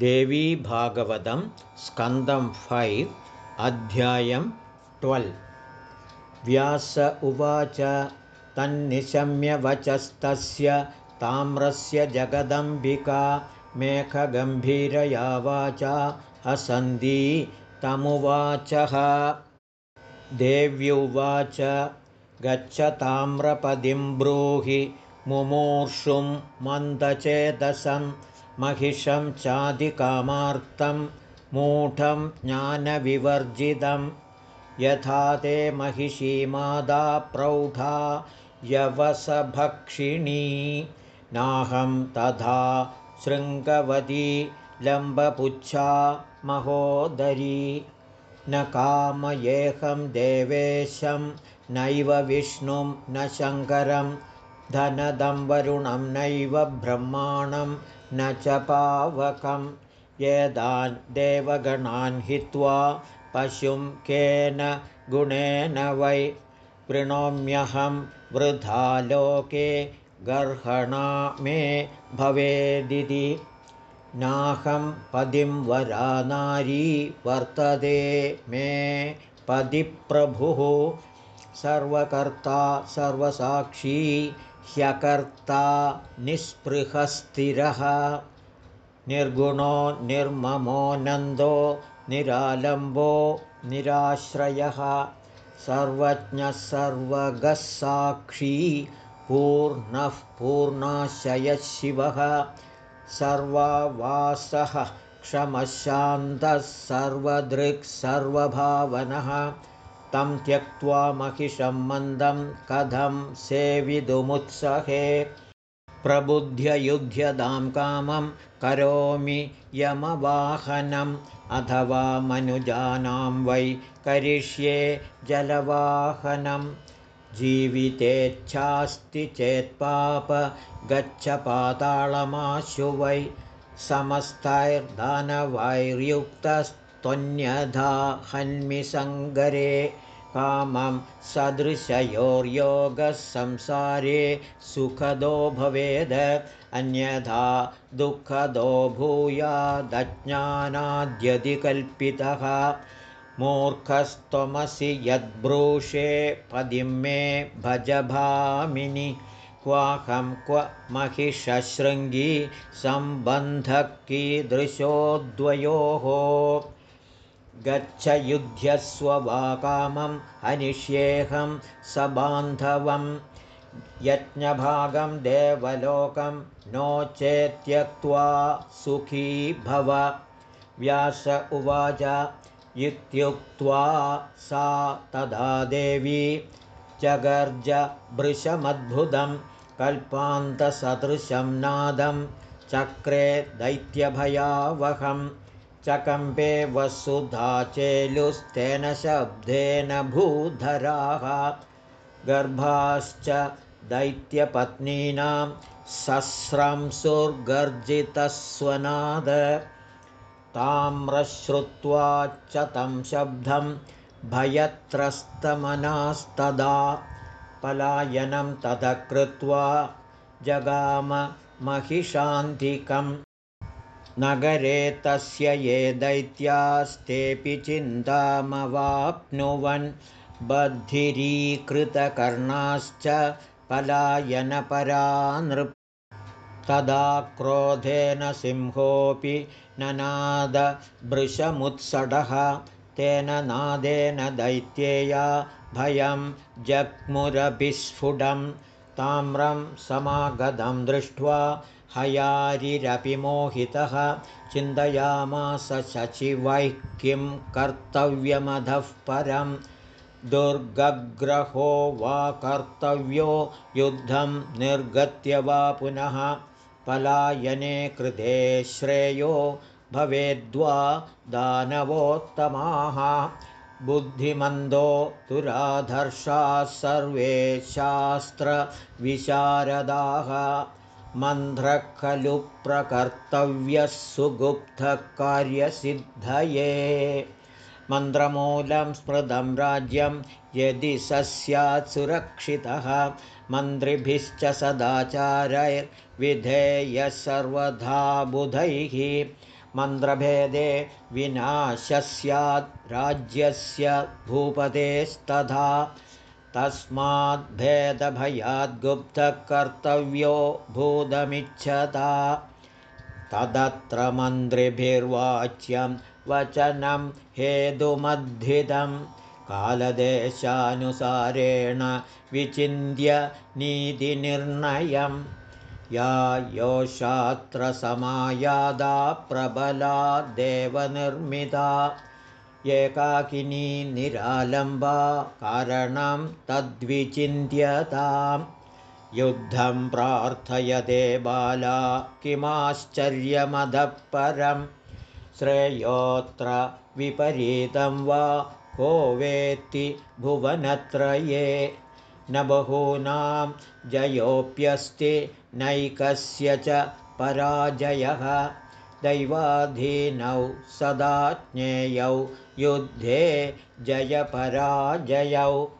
देवीभागवतं स्कन्दं फैव् अध्यायं ट्वेल्। व्यास उवाच तन्निशम्यवचस्तस्य ताम्रस्य जगदम्बिका मेघगम्भीरया वाचा हसन्दी तमुवाचः। देव्युवाच गच्छ ताम्रपदिं ब्रूहि मुमूर्षुं मन्दचेतसं महिषं चाधिकामार्तं मूढं ज्ञानविवर्जितं। यथा ते महिषीमादा प्रौढा यवसभक्षिणी। नाहं तथा शृङ्गवती लम्बपुच्छा महोदरी। न कामयेऽहं देवेशं नैव विष्णुं न शङ्करं धनदं वरुणं नैव ब्रह्माणं न च पावकं यदान् देवगणान् हित्वा पशुं केन गुणेन वै वृणोम्यहं वृथा लोके गर्हणा मे भवेदिति। नाहं पदिं वरा नारी वर्तते मे पदिप्रभुः सर्वकर्ता सर्वसाक्षी ह्यकर्ता निःस्पृहस्थिरः। निर्गुणो निर्ममो नन्दो निरालम्बो निराश्रयः। सर्वज्ञः सर्वगः साक्षी पूर्णः पूर्णाशयः शिवः। सर्वावासः क्षमशान्तः सर्वदृक् सर्वभावनः तं त्यक्त्वा महिषं मन्दं कथं सेवितुमुत्सहे। प्रबुध्ययुध्यदां कामं करोमि यमवाहनम् अथवा मनुजानां वै करिष्ये जलवाहनं। जीवितेच्छास्ति चेत्पाप गच्छ पाताळमाशु वै समस्तैर्धनवैर्युक्तस्त्वन्यथा हन्मिसङ्गरे कामं सदृशयोर्योगः संसारे सुखदो भवेद अन्यथा दुःखदो भूयादज्ञानाद्यधिकल्पितः। मूर्खस्त्वमसि यद्ब्रूषे पदिं मे भजभामिनि क्वाहं क्व महिषशृङ्गी सम्बन्धः कीदृशोद्वयोः गच्छ युध्यस्व वा कामं हनिष्येऽहं सबान्धवं यज्ञभागं देवलोकं नो चेत्यक्त्वा सुखी भव। व्यास उवाच इत्युक्त्वा सा तदा देवी जगर्ज भृशमद्भुतं कल्पान्तसदृशं नादं चक्रे दैत्यभयावहं चकम्पे वसुधा चेलुस्तेन शब्देन भूधराः गर्भाश्च दैत्यपत्नीनां सस्रंसुर्गर्जितस्वनाद ताम्रश्रुत्वा च तं शब्दं भयत्रस्तमनास्तदा। पलायनं ततः कृत्वा जगामहिषान्तिकं नगरे तस्य ये दैत्यास्तेऽपि चिन्तामवाप्नुवन् बद्धिरीकृतकर्णाश्च पलायनपरा नृ तदा क्रोधेन सिंहोऽपि ननादभृशमुत्सडः तेन नादेन दैत्येया भयं जग्मुरभिस्फुटं ताम्रं समागतं दृष्ट्वा हयारिरपि मोहितः चिन्तयामास शचिवैः किं कर्तव्यमधः परं। दुर्गग्रहो वा कर्तव्यो युद्धं निर्गत्य वा पुनः पलायने कृते श्रेयो भवेद्वा दानवोत्तमाः बुद्धिमन्दो दुराधर्षाः सर्वे शास्त्रविशारदाः। मन्त्रः खलु प्रकर्तव्यः सुगुप्तकार्यसिद्धये। मन्त्रमूलं स्मृतं राज्यं यदि स स्यात् सुरक्षितः। मन्त्रिभिश्च सदाचारैर्विधेयः सर्वधा बुधैः मन्त्रभेदे विनाशः स्यात् राज्यस्य भूपतेस्तथा तस्माद्भेदभयाद्गुप्तकर्तव्यो भूतमिच्छता। तदत्र मन्त्रिभिर्वाच्यं वचनं हेतुमद्धितं। कालदेशानुसारेण विचिन्त्य नीतिनिर्णयं या योषात्र प्रबला देवनिर्मिता। एकाकिनी निरालम्बा कारणं तद्विचिन्त्यताम्। युद्धं प्रार्थयते बाला किमाश्चर्यमदः परं श्रेयोऽत्र विपरीतं वा को वेत्ति भुवनत्रये न बहूनां जयोऽप्यस्ति नैकस्य च पराजयः। दैवाधीनौ सदा ज्ञेयौ युद्धे जयपराजयौ।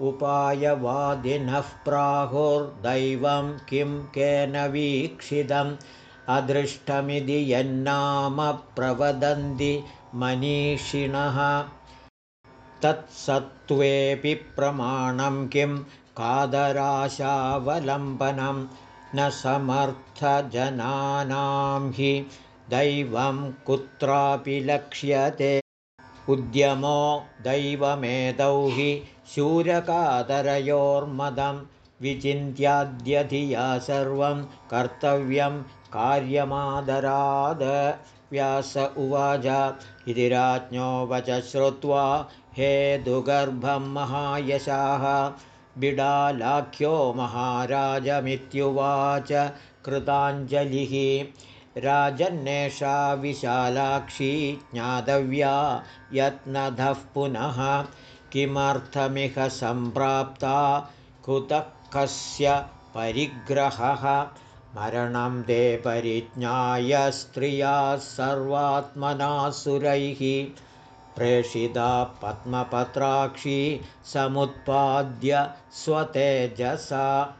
उपायवादिनः प्राहुर्दैवं किं केन वीक्षितम्? अदृष्टमिति यन्नाम प्रवदन्ति मनीषिणः तत्सत्त्वेऽपि प्रमाणं किं? कादराशावलम्बनं न समर्थजनानां हि दैवं कुत्रापि लक्ष्यते। उद्यमो दैवमेतौ हि शूरकादरयोर्मदं विचिन्त्याद्यधिया सर्वं कर्तव्यं कार्यमादराद। व्यास उवाच इति राज्ञो वच श्रुत्वा हे दुगर्भं महायशाः बिडालाख्यो महाराजमित्युवाच कृताञ्जलिः। राजन्नेषा विशालाक्षी ज्ञातव्या यत्नधः पुनः किमर्थमिह सम्प्राप्ता कुतः कस्य परिग्रहः। मरणं ते परिज्ञाय स्त्रियाः सर्वात्मनासुरैः प्रेषिता पद्मपत्राक्षी समुत्पाद्य स्वतेजसा।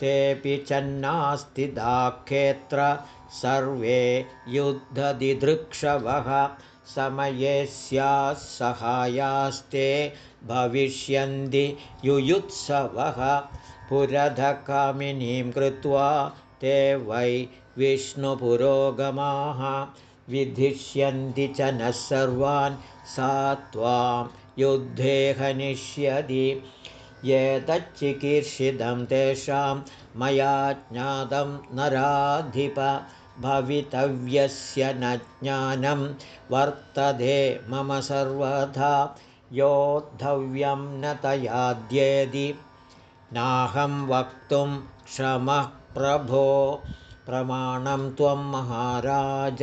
तेऽपि चन्नास्ति दाखेत्र सर्वे युद्धदिदृक्षवः। समये स्याः सहायास्ते भविष्यन्ति युयुत्सवः। पुरधकामिनीं कृत्वा ते वै विष्णुपुरोगमाः। विधिष्यन्ति च नः सर्वान् सा त्वां युद्धे हनिष्यति। एतच्चिकीर्षितं तेषां मया ज्ञातं नराधिप भवितव्यस्य न ज्ञानं वर्तते मम सर्वथा योद्धव्यं न तयाद्येदि नाहं वक्तुं क्षमः प्रभो प्रमाणं त्वं महाराज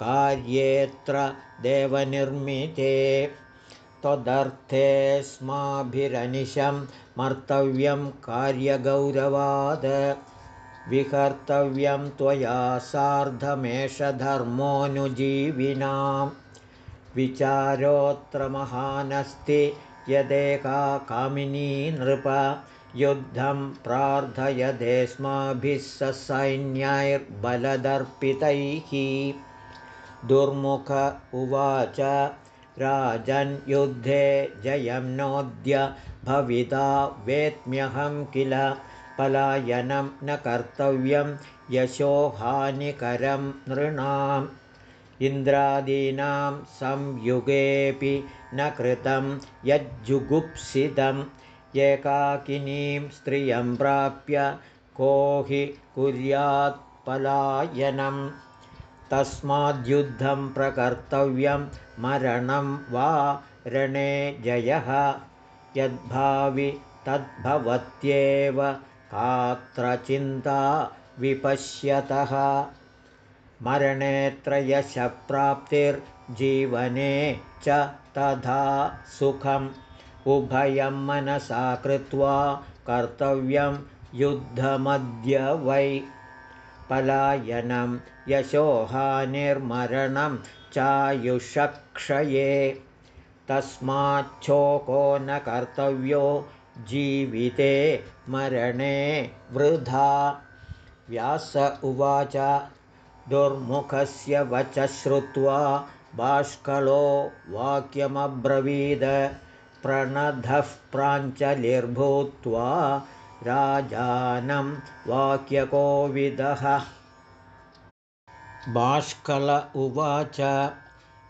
कार्येऽत्र देवनिर्मिते। त्वदर्थेऽस्माभिरनिशं मर्तव्यं कार्यगौरवाद। विकर्तव्यं त्वया सार्धमेष धर्मोऽनुजीविनाम् विचारोऽत्र महानस्ति यदेका कामिनी नृप। युद्धं प्रार्थयदेस्माभिः स सैन्यैर्बलदर्पितैः दुर्मुख उवाच राजन् युद्धे जयं नोद्य भविता वेत्म्यहं किल? पलायनं न कर्तव्यं यशोहानिकरं नृणाम्। इन्द्रादीनां संयुगेऽपि न कृतं यज्जुगुप्सितम् एकाकिनीं स्त्रियं प्राप्य को हि कुर्यात्पलायनं तस्माद्युद्धं प्रकर्तव्यं मरणं वा रणे जयः। यद्भावि तद्भवत्येव कात्र चिन्ता विपश्यतः। मरणेऽत्र यशप्राप्तिर्जीवने च तथा सुखम्। उभयं मनसा कृत्वा कर्तव्यं युद्धमद्य वै पलायनं यशोहानिर्मरणं चायुषक्षये। तस्माच्छोको न कर्तव्यो जीविते मरणे वृथा। व्यास उवाच दुर्मुखस्य वच श्रुत्वा बाष्कलो वाक्यमब्रवीद प्रणधः प्राञ्चलिर्भूत्वा राजानं वाक्यकोविदः। बाष्कल उवाच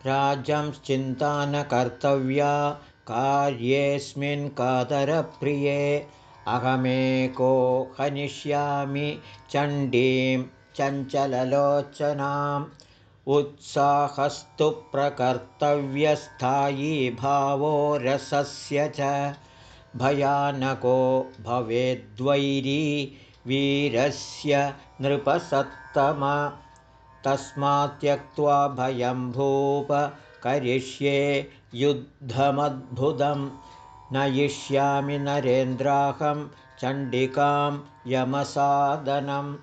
राजंश्चिन्ता न कर्तव्या कार्येऽस्मिन् कातरप्रिये अहमेको हनिष्यामि चण्डीं चञ्चललोचनाम्। उत्साहस्तु प्रकर्तव्यस्थायी भावो रसस्य च भयानको भवेद्वैरी वीरस्य नृपसत्तम। तस्मात् त्यक्त्वा भयं भूप करिष्ये युद्धमद्भुतं नयिष्यामि नरेन्द्राहं चण्डिकां यमसादनं।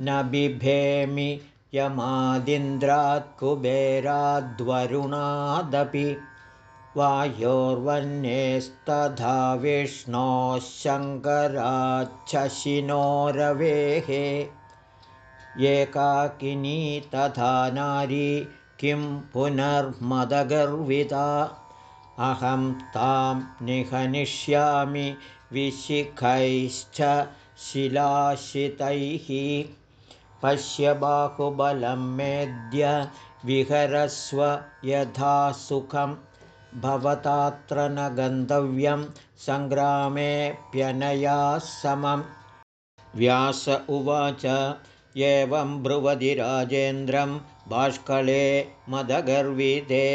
न बिभेमि यमादिन्द्रात् कुबेराद्वरुणादपि वायोर्वन्येस्तथा विष्णोः शङ्कराच्छशिनोरवेः एकाकिनी तथा नारी किं पुनर्मदगर्विता? अहं तां निहनिष्यामि विशिखैश्च शिलाशितैः। पश्य बाहुबलं मेद्य विहरस्व यथा सुखं भवतात्र न गन्तव्यं सङ्ग्रामेऽप्यनया समं व्यास उवाच एवं ब्रुवदि राजेन्द्रं बाष्कले मदगर्विते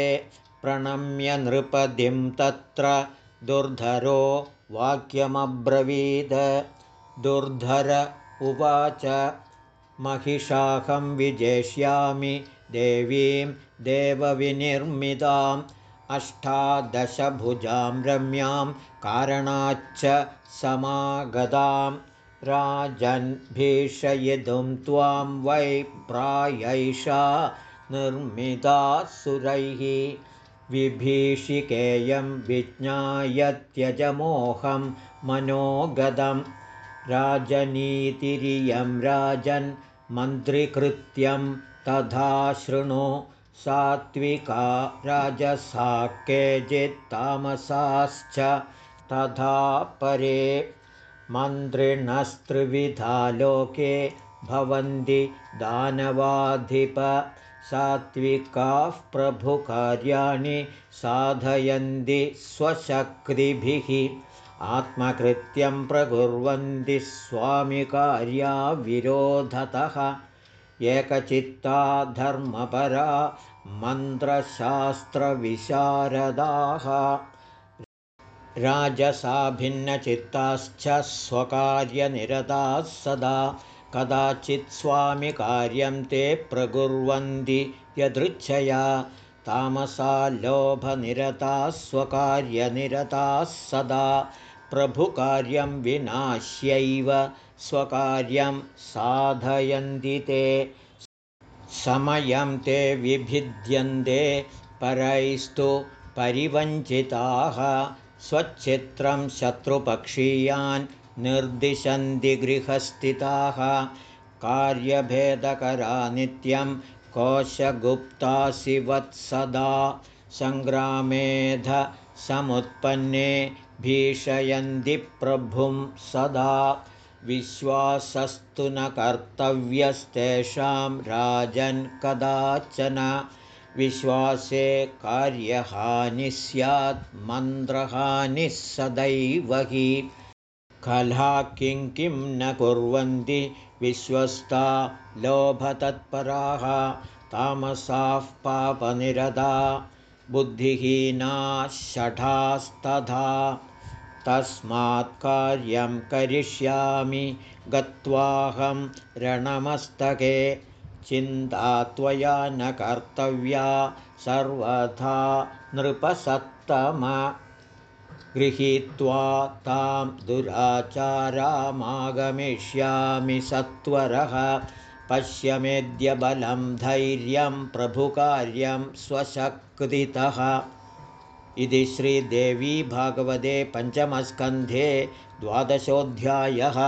प्रणम्य नृपदिं तत्र दुर्धरो वाक्यमब्रवीद। दुर्धर उवाच महिषाहं विजेष्यामि देवीं देवविनिर्मिताम् अष्टादशभुजां रम्यां कारणाच्च समागतां। राजन्भीषयितुं त्वां वै प्रायैषा निर्मिता सुरैः। विभीषिकेयं विज्ञाय त्यजमोहं मनोगतम् राजनीतिरियं राजन् मन्त्रिकृत्यं तथा शृणु सात्विका राजसा केचित्तामसाश्च तथा परे मन्त्रिणस्त्रिविधा लोके भवन्ति दानवाधिप सात्विकाः प्रभुकार्याणि साधयन्ति स्वशक्तिभिः। आत्मकृत्यं प्रकुर्वन्ति स्वामिकार्या विरोधतः एकचित्ता धर्मपरा मन्त्रशास्त्रविशारदाः। राजसा भिन्नचित्ताश्च स्वकार्यनिरताः सदा। कदाचित् स्वामिकार्यं ते प्रकुर्वन्ति यदृच्छया। तामसा लोभनिरताः स्वकार्यनिरताः सदा। प्रभुकार्यं विनाश्यैव स्वकार्यं साधयन्ति ते। समयं ते विभिद्यन्ते परैस्तु परिवञ्चिताः। स्वच्छित्रं शत्रुपक्षीयान् निर्दिशन्ति गृहस्थिताः। कार्यभेदकरा नित्यं कोशगुप्तासि वत्सदा सङ्ग्रामेध समुत्पन्ने भीषयन्ति प्रभुं सदा विश्वासस्तु न कर्तव्यस्तेषां राजन् कदाचन। विश्वासे कार्यहानिः स्यात् मन्त्रहानिः सदैव हि। कला किं किं न कुर्वन्ति विश्वस्ता लोभतत्पराः तामसाः पापनिरदा। बुद्धिहीनाः षठास्तथा तस्मात् कार्यं करिष्यामि गत्वाहं रणमस्तके। चिन्ता त्वया न कर्तव्या सर्वथा नृपसत्तम। गृहीत्वा तां दुराचारामागमिष्यामि सत्वरः पश्यमेद्यबलं धैर्यं प्रभुकार्यं स्वशक्तितः इति श्रीदेवी भागवते पञ्चमस्कन्धे द्वादशोऽध्यायः